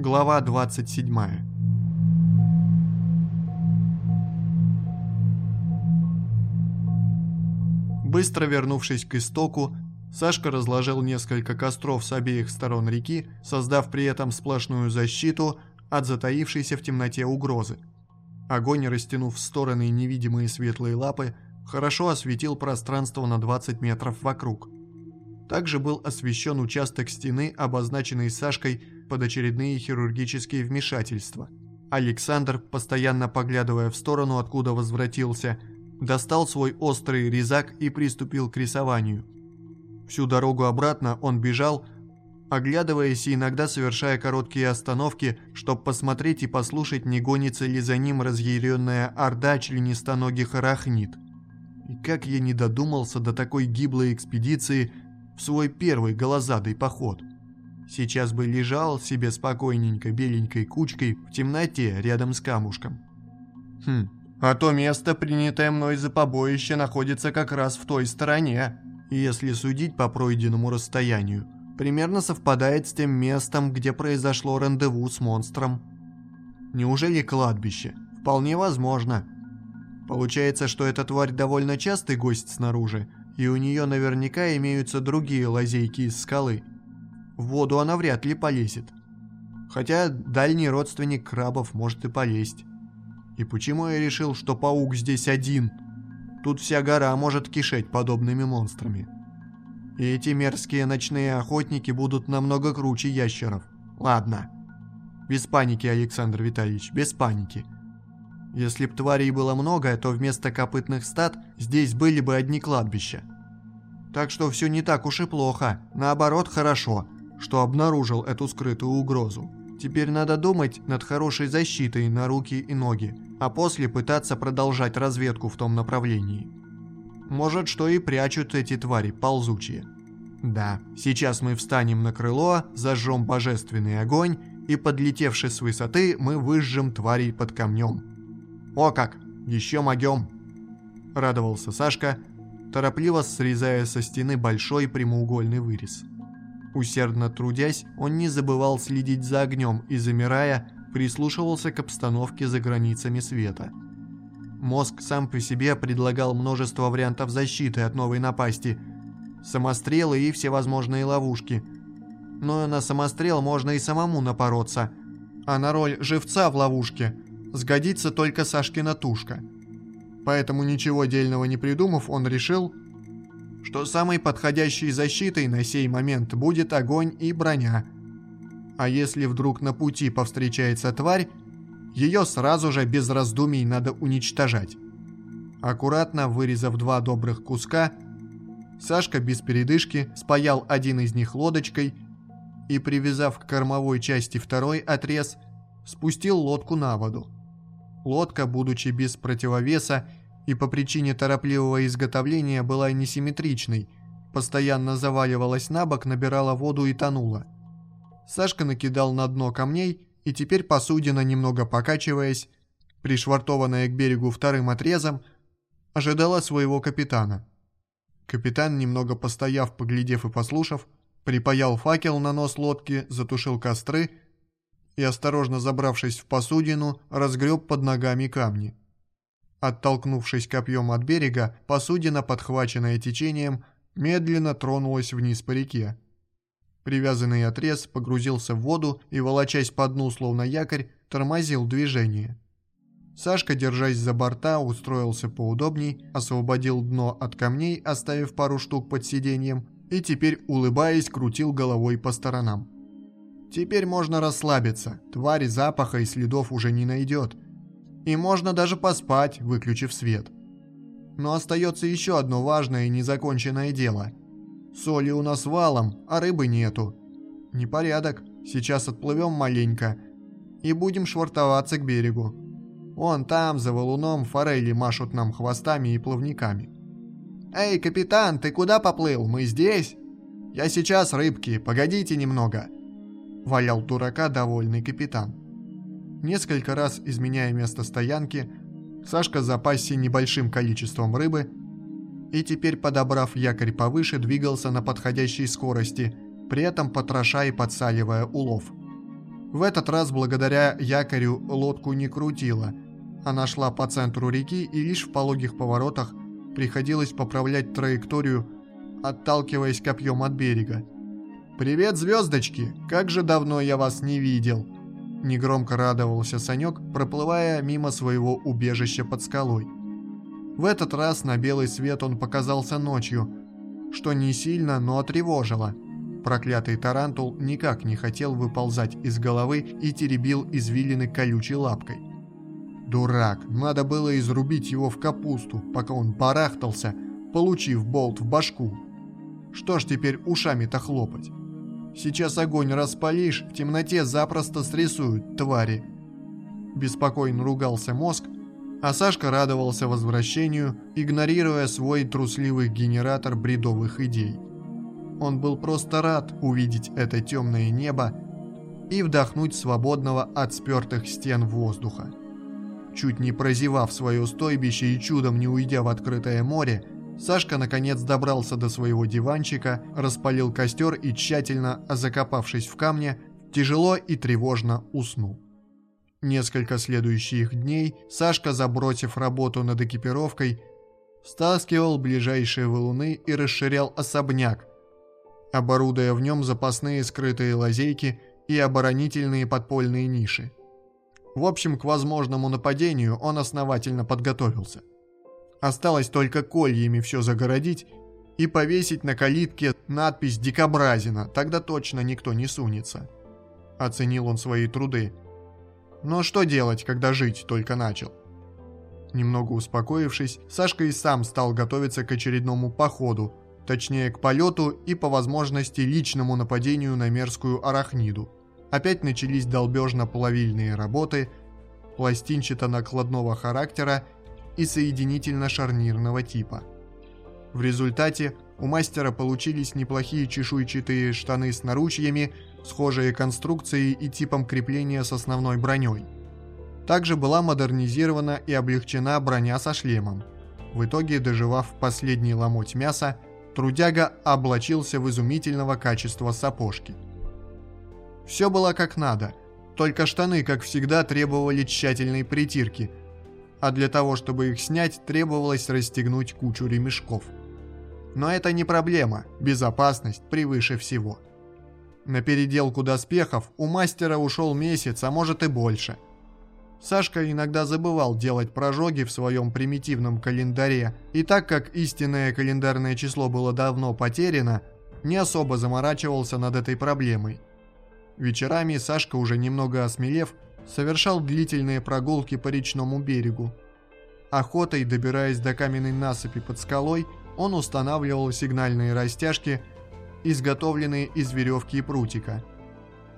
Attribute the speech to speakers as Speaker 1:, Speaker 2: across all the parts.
Speaker 1: Глава 27 Быстро вернувшись к истоку, Сашка разложил несколько костров с обеих сторон реки, создав при этом сплошную защиту от затаившейся в темноте угрозы. Огонь, растянув в стороны невидимые светлые лапы, хорошо осветил пространство на 20 метров вокруг. Также был освещен участок стены, обозначенный Сашкой под очередные хирургические вмешательства. Александр, постоянно поглядывая в сторону, откуда возвратился, достал свой острый резак и приступил к рисованию. Всю дорогу обратно он бежал, оглядываясь и иногда совершая короткие остановки, чтобы посмотреть и послушать, не гонится ли за ним разъяренная орда членистоногих арахнит. И как я не додумался до такой гиблой экспедиции в свой первый голозадый поход. Сейчас бы лежал себе спокойненько беленькой кучкой в темноте рядом с камушком. Хм, а то место, принятое мной за побоище, находится как раз в той стороне, если судить по пройденному расстоянию. Примерно совпадает с тем местом, где произошло рандеву с монстром. Неужели кладбище? Вполне возможно. Получается, что эта тварь довольно частый гость снаружи, и у нее наверняка имеются другие лазейки из скалы. В воду она вряд ли полезет. Хотя дальний родственник крабов может и полезть. И почему я решил, что паук здесь один? Тут вся гора может кишеть подобными монстрами. И эти мерзкие ночные охотники будут намного круче ящеров. Ладно. Без паники, Александр Витальевич, без паники. Если б тварей было много, то вместо копытных стад здесь были бы одни кладбища. Так что все не так уж и плохо, наоборот хорошо, что обнаружил эту скрытую угрозу. Теперь надо думать над хорошей защитой на руки и ноги, а после пытаться продолжать разведку в том направлении. Может, что и прячут эти твари ползучие. Да, сейчас мы встанем на крыло, зажжем божественный огонь, и, подлетевши с высоты, мы выжжем тварей под камнем. О как, еще могем! Радовался Сашка, торопливо срезая со стены большой прямоугольный вырез. Усердно трудясь, он не забывал следить за огнем и, замирая, прислушивался к обстановке за границами света. Мозг сам по себе предлагал множество вариантов защиты от новой напасти, самострелы и всевозможные ловушки. Но на самострел можно и самому напороться, а на роль живца в ловушке сгодится только Сашкина тушка. Поэтому ничего дельного не придумав, он решил, что самой подходящей защитой на сей момент будет огонь и броня. А если вдруг на пути повстречается тварь, ее сразу же без раздумий надо уничтожать. Аккуратно вырезав два добрых куска, Сашка без передышки спаял один из них лодочкой и, привязав к кормовой части второй отрез, спустил лодку на воду. Лодка, будучи без противовеса и по причине торопливого изготовления была несимметричной, постоянно заваливалась на бок, набирала воду и тонула. Сашка накидал на дно камней, и теперь посудина, немного покачиваясь, пришвартованная к берегу вторым отрезом, ожидала своего капитана. Капитан, немного постояв, поглядев и послушав, припаял факел на нос лодки, затушил костры и, осторожно забравшись в посудину, разгреб под ногами камни. Оттолкнувшись копьем от берега, посудина, подхваченная течением, медленно тронулась вниз по реке. Привязанный отрез погрузился в воду и, волочась по дну, словно якорь, тормозил движение. Сашка, держась за борта, устроился поудобней, освободил дно от камней, оставив пару штук под сиденьем, и теперь, улыбаясь, крутил головой по сторонам. Теперь можно расслабиться, твари запаха и следов уже не найдет – и можно даже поспать, выключив свет. Но остается еще одно важное и незаконченное дело. Соли у нас валом, а рыбы нету. Непорядок, сейчас отплывем маленько и будем швартоваться к берегу. Вон там, за валуном, форели машут нам хвостами и плавниками. «Эй, капитан, ты куда поплыл? Мы здесь?» «Я сейчас, рыбки, погодите немного», — валял дурака довольный капитан. Несколько раз изменяя место стоянки, Сашка запасся небольшим количеством рыбы и теперь, подобрав якорь повыше, двигался на подходящей скорости, при этом потроша и подсаливая улов. В этот раз благодаря якорю лодку не крутила. Она шла по центру реки и лишь в пологих поворотах приходилось поправлять траекторию, отталкиваясь копьем от берега. «Привет, звездочки! Как же давно я вас не видел!» Негромко радовался Санек, проплывая мимо своего убежища под скалой. В этот раз на белый свет он показался ночью, что не сильно, но тревожило. Проклятый тарантул никак не хотел выползать из головы и теребил извилины колючей лапкой. Дурак, надо было изрубить его в капусту, пока он барахтался, получив болт в башку. Что ж теперь ушами-то хлопать? Сейчас огонь распалишь, в темноте запросто срисуют, твари. Беспокойно ругался мозг, а Сашка радовался возвращению, игнорируя свой трусливый генератор бредовых идей. Он был просто рад увидеть это темное небо и вдохнуть свободного от спертых стен воздуха. Чуть не прозевав свое стойбище и чудом не уйдя в открытое море, Сашка наконец добрался до своего диванчика, распалил костер и тщательно, закопавшись в камне, тяжело и тревожно уснул. Несколько следующих дней Сашка, забросив работу над экипировкой, стаскивал ближайшие валуны и расширял особняк, оборудуя в нем запасные скрытые лазейки и оборонительные подпольные ниши. В общем, к возможному нападению он основательно подготовился. Осталось только кольями все загородить и повесить на калитке надпись «Дикобразина», тогда точно никто не сунется. Оценил он свои труды. Но что делать, когда жить только начал? Немного успокоившись, Сашка и сам стал готовиться к очередному походу, точнее к полету и по возможности личному нападению на мерзкую арахниду. Опять начались долбежно-плавильные работы, пластинчато-накладного характера и соединительно-шарнирного типа. В результате у мастера получились неплохие чешуйчатые штаны с наручьями, схожие конструкцией и типом крепления с основной броней. Также была модернизирована и облегчена броня со шлемом. В итоге, доживав последний ломоть мяса, трудяга облачился в изумительного качества сапожки. Все было как надо, только штаны, как всегда, требовали тщательной притирки – а для того, чтобы их снять, требовалось расстегнуть кучу ремешков. Но это не проблема, безопасность превыше всего. На переделку доспехов у мастера ушел месяц, а может и больше. Сашка иногда забывал делать прожоги в своем примитивном календаре, и так как истинное календарное число было давно потеряно, не особо заморачивался над этой проблемой. Вечерами Сашка, уже немного осмелев, совершал длительные прогулки по речному берегу. Охотой, добираясь до каменной насыпи под скалой, он устанавливал сигнальные растяжки, изготовленные из веревки и прутика.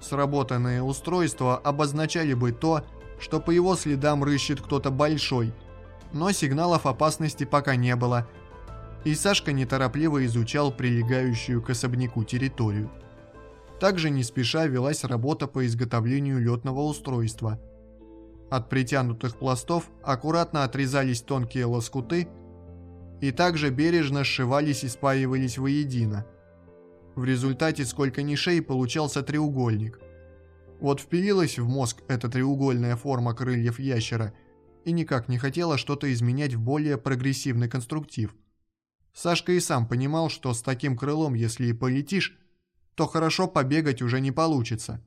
Speaker 1: Сработанные устройства обозначали бы то, что по его следам рыщет кто-то большой, но сигналов опасности пока не было, и Сашка неторопливо изучал прилегающую к особняку территорию. Также не спеша велась работа по изготовлению летного устройства. От притянутых пластов аккуратно отрезались тонкие лоскуты и также бережно сшивались и спаивались воедино. В результате сколько нишей получался треугольник. Вот впилилась в мозг эта треугольная форма крыльев ящера и никак не хотела что-то изменять в более прогрессивный конструктив. Сашка и сам понимал, что с таким крылом, если и полетишь, то хорошо побегать уже не получится.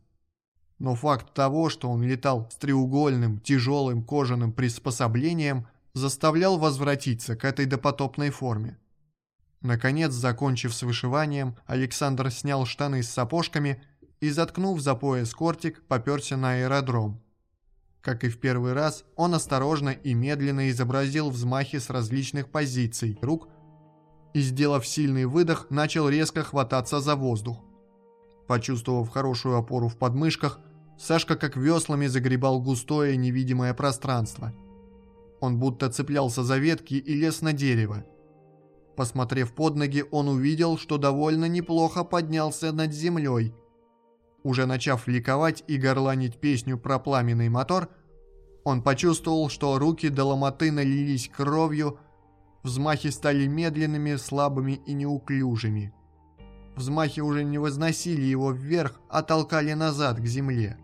Speaker 1: Но факт того, что он летал с треугольным, тяжелым кожаным приспособлением, заставлял возвратиться к этой допотопной форме. Наконец, закончив с вышиванием, Александр снял штаны с сапожками и, заткнув за пояс кортик, поперся на аэродром. Как и в первый раз, он осторожно и медленно изобразил взмахи с различных позиций рук и, сделав сильный выдох, начал резко хвататься за воздух. Почувствовав хорошую опору в подмышках, Сашка как веслами загребал густое невидимое пространство. Он будто цеплялся за ветки и лез на дерево. Посмотрев под ноги, он увидел, что довольно неплохо поднялся над землей. Уже начав ликовать и горланить песню про пламенный мотор, он почувствовал, что руки до ломоты налились кровью, взмахи стали медленными, слабыми и неуклюжими. Взмахи уже не возносили его вверх, а толкали назад к земле.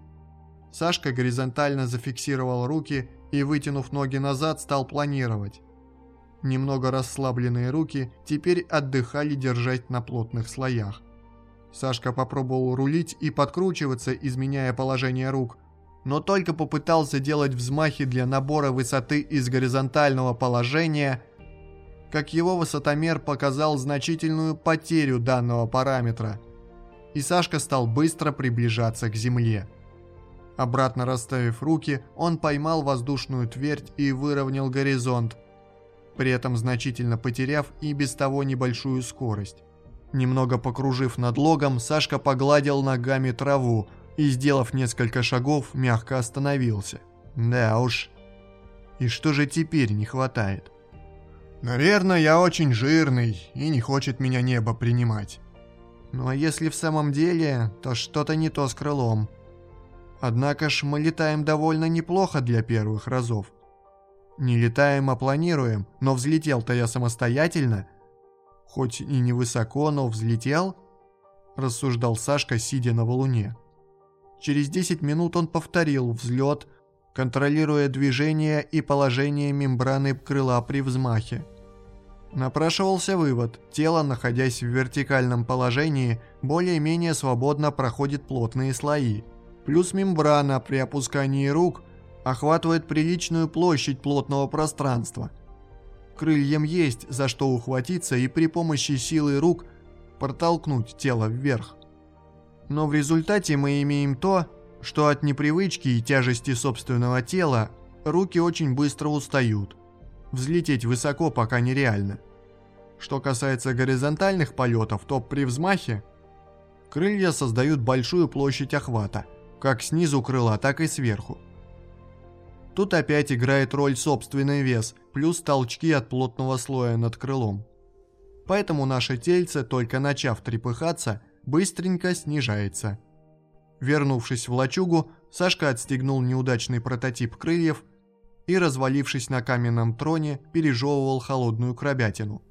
Speaker 1: Сашка горизонтально зафиксировал руки и, вытянув ноги назад, стал планировать. Немного расслабленные руки теперь отдыхали держать на плотных слоях. Сашка попробовал рулить и подкручиваться, изменяя положение рук, но только попытался делать взмахи для набора высоты из горизонтального положения, как его высотомер показал значительную потерю данного параметра, и Сашка стал быстро приближаться к земле. Обратно расставив руки, он поймал воздушную твердь и выровнял горизонт, при этом значительно потеряв и без того небольшую скорость. Немного покружив над логом, Сашка погладил ногами траву и, сделав несколько шагов, мягко остановился. Да уж. И что же теперь не хватает? Наверное, я очень жирный, и не хочет меня небо принимать. Ну а если в самом деле, то что-то не то с крылом. Однако ж мы летаем довольно неплохо для первых разов. Не летаем, а планируем, но взлетел-то я самостоятельно. Хоть и не высоко, но взлетел, рассуждал Сашка, сидя на валуне. Через 10 минут он повторил взлет, контролируя движение и положение мембраны крыла при взмахе. Напрашивался вывод, тело, находясь в вертикальном положении, более-менее свободно проходит плотные слои. Плюс мембрана при опускании рук – охватывает приличную площадь плотного пространства. Крыльям есть за что ухватиться и при помощи силы рук протолкнуть тело вверх. Но в результате мы имеем то, что от непривычки и тяжести собственного тела руки очень быстро устают. Взлететь высоко пока нереально. Что касается горизонтальных полетов, то при взмахе крылья создают большую площадь охвата, как снизу крыла, так и сверху. Тут опять играет роль собственный вес, плюс толчки от плотного слоя над крылом. Поэтому наше тельце, только начав трепыхаться, быстренько снижается. Вернувшись в лачугу, Сашка отстегнул неудачный прототип крыльев и, развалившись на каменном троне, пережевывал холодную крабятину.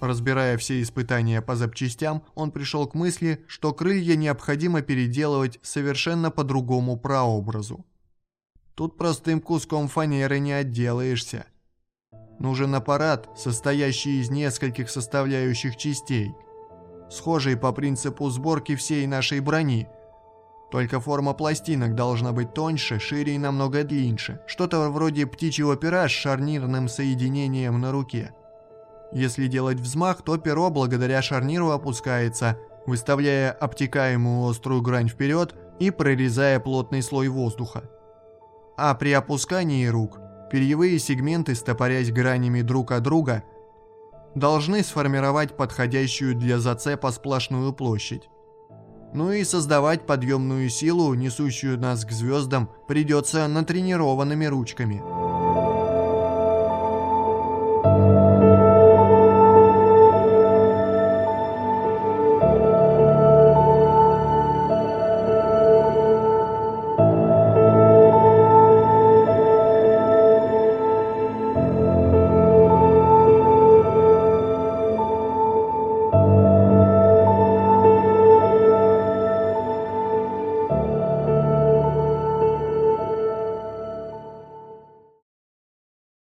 Speaker 1: Разбирая все испытания по запчастям, он пришел к мысли, что крылья необходимо переделывать совершенно по другому прообразу. Тут простым куском фанеры не отделаешься. Нужен аппарат, состоящий из нескольких составляющих частей, схожий по принципу сборки всей нашей брони. Только форма пластинок должна быть тоньше, шире и намного длиннее, что-то вроде птичьего пера с шарнирным соединением на руке. Если делать взмах, то перо благодаря шарниру опускается, выставляя обтекаемую острую грань вперед и прорезая плотный слой воздуха а при опускании рук перьевые сегменты, стопорясь гранями друг от друга, должны сформировать подходящую для зацепа сплошную площадь. Ну и создавать подъемную силу, несущую нас к звездам, придется натренированными ручками.